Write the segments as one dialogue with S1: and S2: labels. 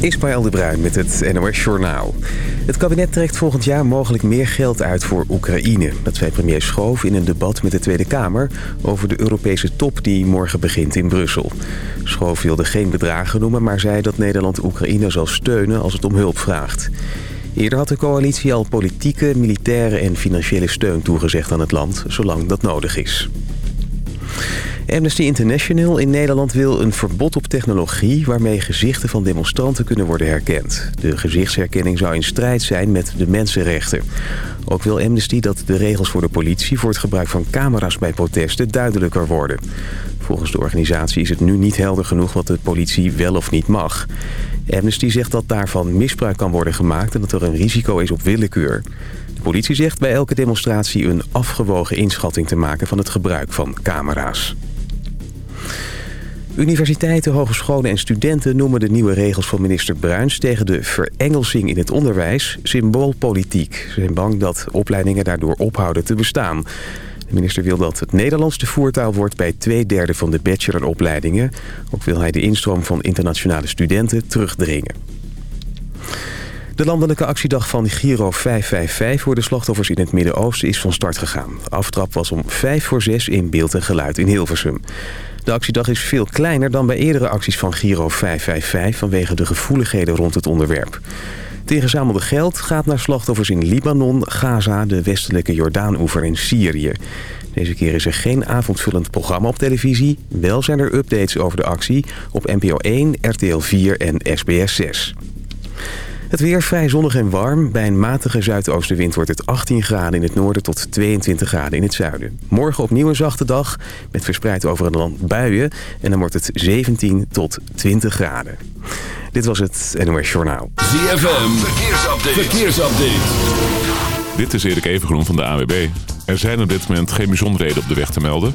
S1: Ismaël de Bruin met het NOS Journaal. Het kabinet trekt volgend jaar mogelijk meer geld uit voor Oekraïne. Dat zei premier Schoof in een debat met de Tweede Kamer... over de Europese top die morgen begint in Brussel. Schoof wilde geen bedragen noemen, maar zei dat Nederland Oekraïne zal steunen als het om hulp vraagt. Eerder had de coalitie al politieke, militaire en financiële steun toegezegd aan het land... zolang dat nodig is. Amnesty International in Nederland wil een verbod op technologie... waarmee gezichten van demonstranten kunnen worden herkend. De gezichtsherkenning zou in strijd zijn met de mensenrechten. Ook wil Amnesty dat de regels voor de politie... voor het gebruik van camera's bij protesten duidelijker worden. Volgens de organisatie is het nu niet helder genoeg... wat de politie wel of niet mag. Amnesty zegt dat daarvan misbruik kan worden gemaakt... en dat er een risico is op willekeur. De politie zegt bij elke demonstratie een afgewogen inschatting te maken... van het gebruik van camera's. Universiteiten, hogescholen en studenten noemen de nieuwe regels van minister Bruins... tegen de verengelsing in het onderwijs symboolpolitiek. Ze zijn bang dat opleidingen daardoor ophouden te bestaan. De minister wil dat het Nederlands de voertaal wordt bij twee derde van de bacheloropleidingen. Ook wil hij de instroom van internationale studenten terugdringen. De landelijke actiedag van Giro 555 voor de slachtoffers in het Midden-Oosten is van start gegaan. De aftrap was om 5 voor 6 in beeld en geluid in Hilversum. De actiedag is veel kleiner dan bij eerdere acties van Giro 555 vanwege de gevoeligheden rond het onderwerp. Het geld gaat naar slachtoffers in Libanon, Gaza, de westelijke Jordaan-oever en Syrië. Deze keer is er geen avondvullend programma op televisie. Wel zijn er updates over de actie op NPO 1, RTL 4 en SBS 6. Het weer vrij zonnig en warm. Bij een matige zuidoostenwind wordt het 18 graden in het noorden tot 22 graden in het zuiden. Morgen opnieuw een zachte dag met verspreid over het land buien. En dan wordt het 17 tot 20 graden. Dit was het NOS Journaal.
S2: ZFM, verkeersupdate. verkeersupdate.
S3: Dit is Erik Evengroen van de AWB. Er zijn op dit moment geen bijzonderheden op de weg te melden.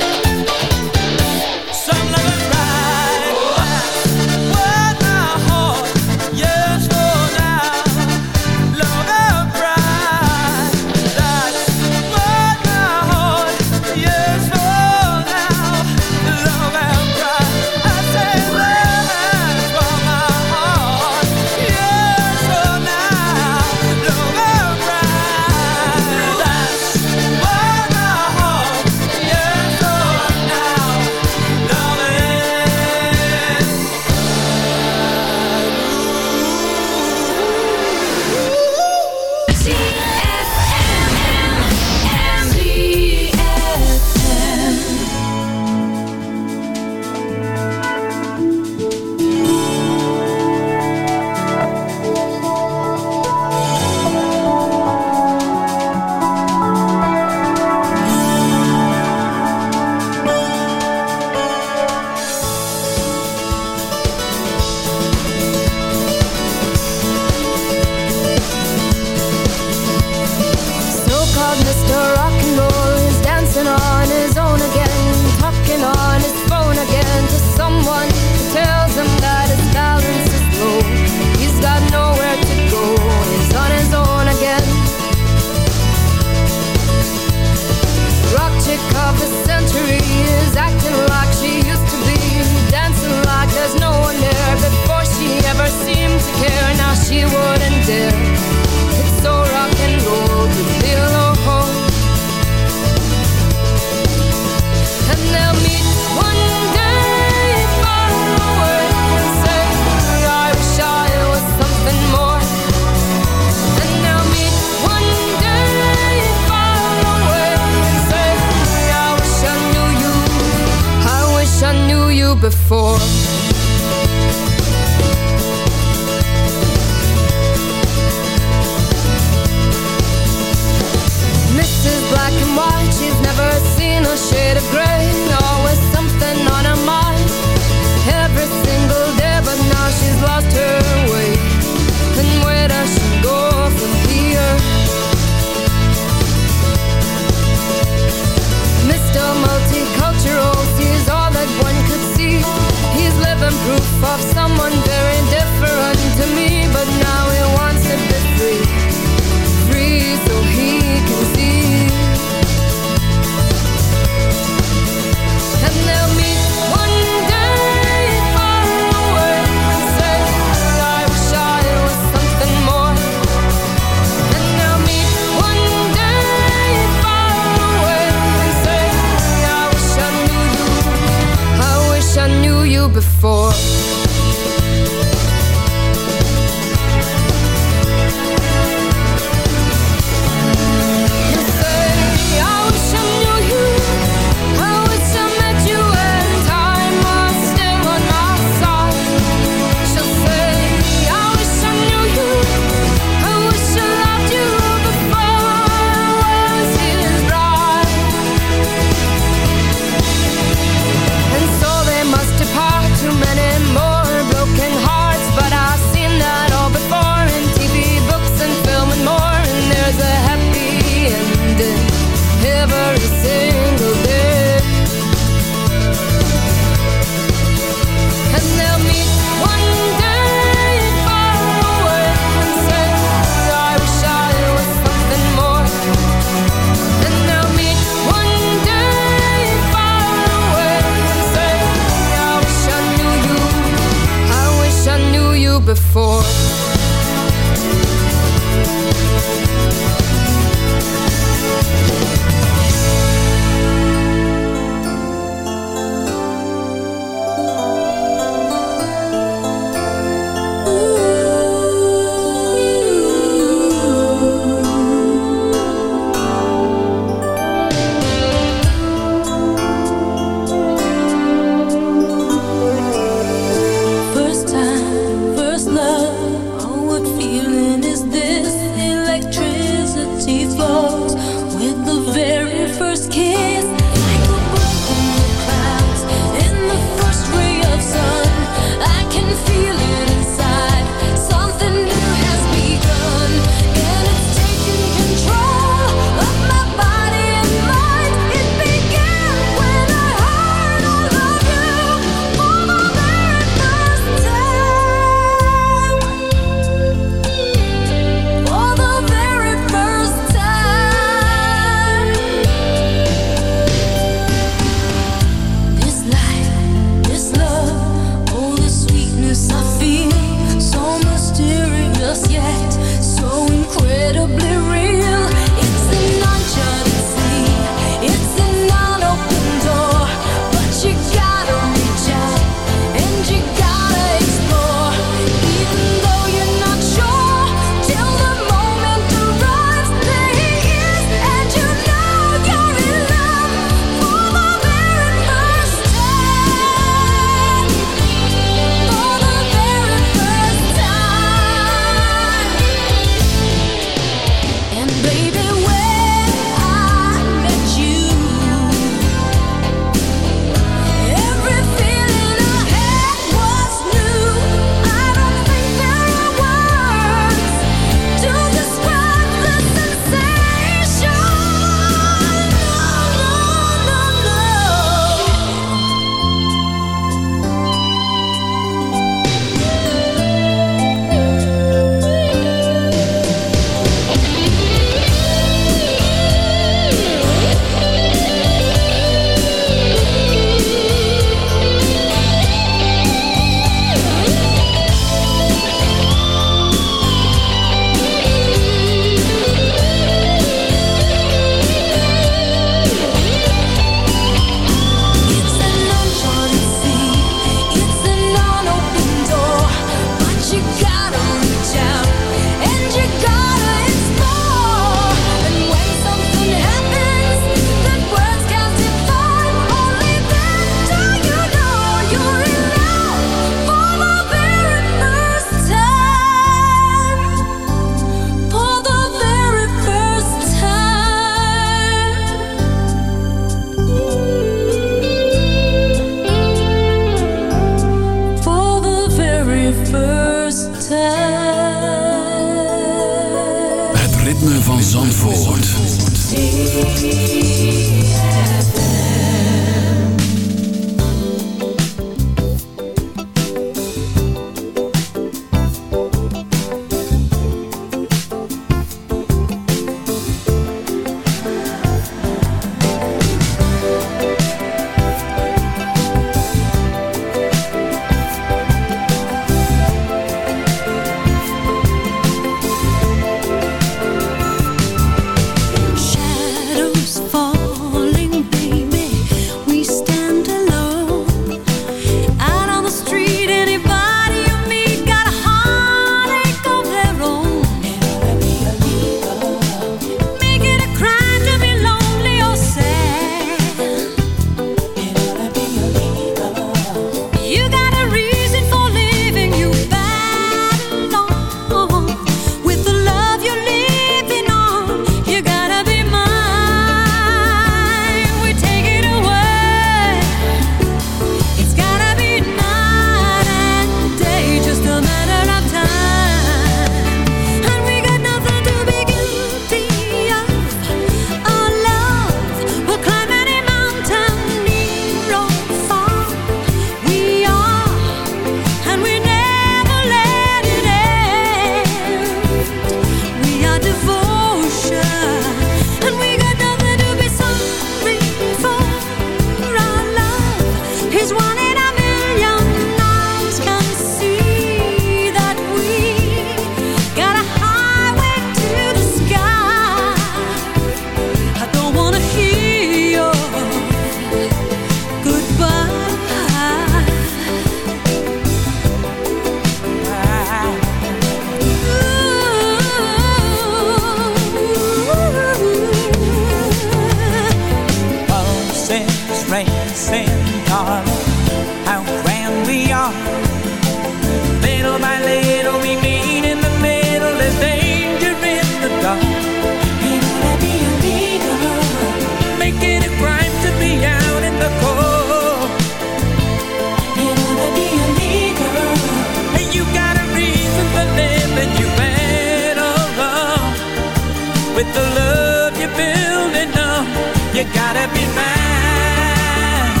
S4: With the love you're building up You gotta be mine.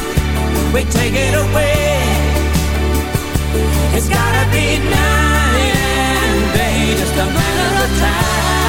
S4: We take it away. It's gotta be mine, yeah, Just a matter of time.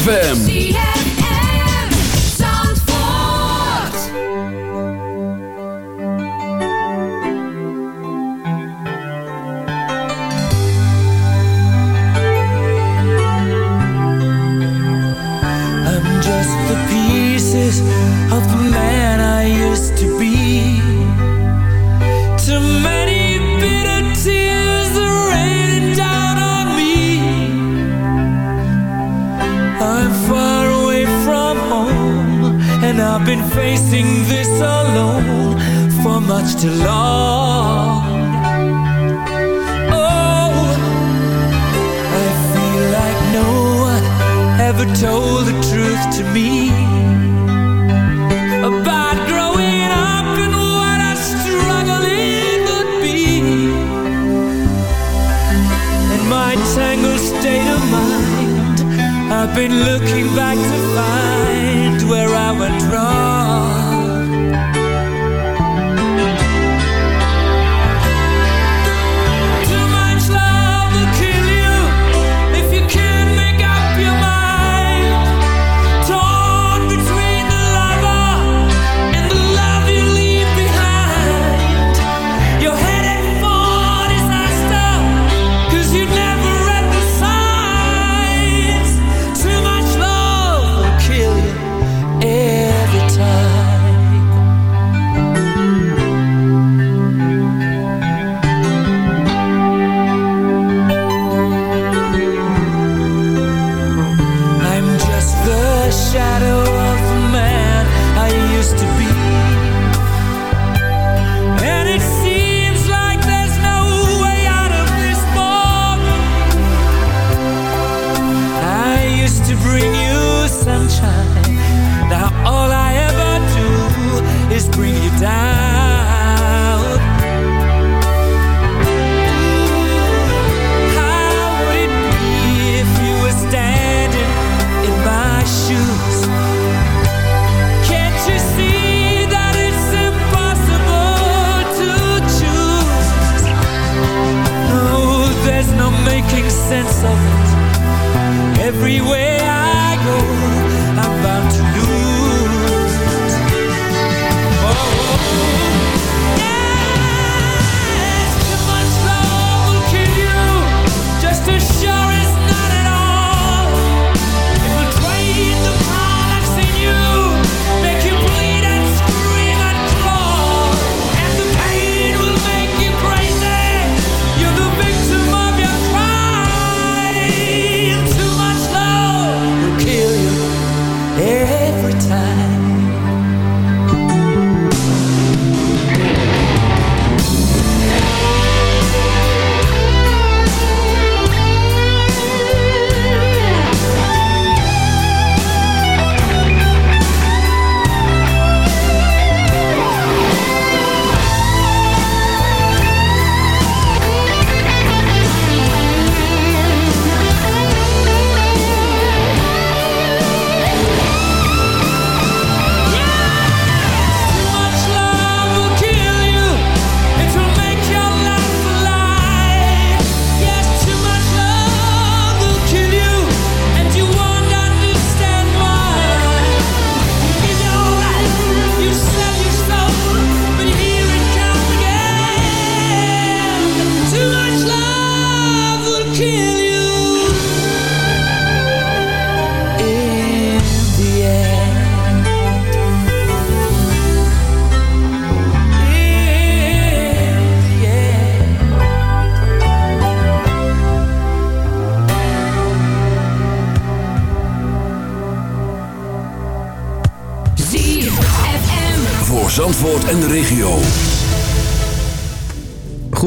S5: ZFM.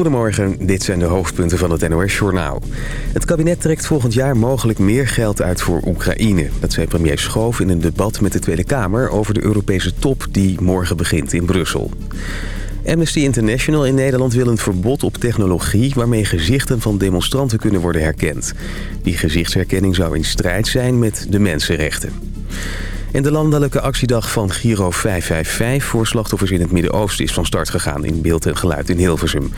S1: Goedemorgen, dit zijn de hoofdpunten van het NOS-journaal. Het kabinet trekt volgend jaar mogelijk meer geld uit voor Oekraïne. Dat zei premier Schoof in een debat met de Tweede Kamer... over de Europese top die morgen begint in Brussel. Amnesty International in Nederland wil een verbod op technologie... waarmee gezichten van demonstranten kunnen worden herkend. Die gezichtsherkenning zou in strijd zijn met de mensenrechten. In de landelijke actiedag van Giro 555 voor slachtoffers in het Midden-Oosten is van start gegaan in beeld en geluid in Hilversum.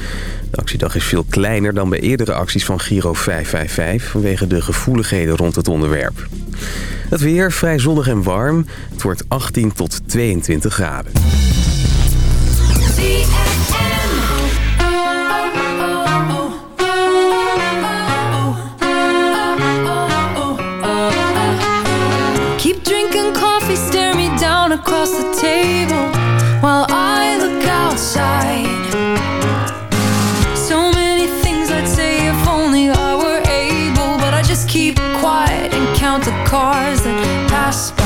S1: De actiedag is veel kleiner dan bij eerdere acties van Giro 555 vanwege de gevoeligheden rond het onderwerp. Het weer vrij zonnig en warm. Het wordt 18 tot 22 graden.
S6: across the table while I look outside. So many things I'd say if only I were able, but I just keep quiet and count the cars that pass by.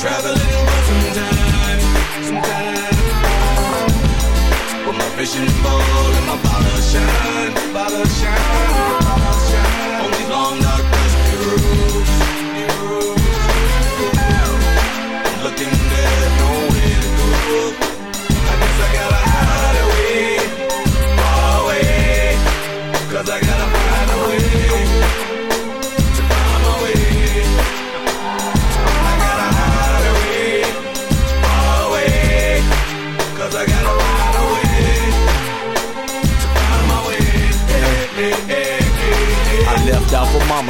S7: Traveling for some time, some. With my and my bottle shine, bottle shine.
S8: mama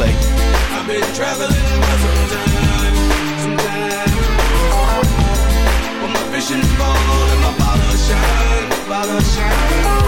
S7: I've been traveling for some time, some time. With my vision bold and my bottle shine, bottle shine.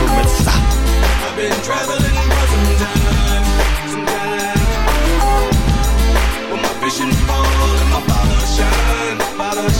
S8: deliverance.
S7: I've been traveling for some time, some time. With my vision bold and my bottle shine, bottle shine,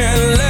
S5: can let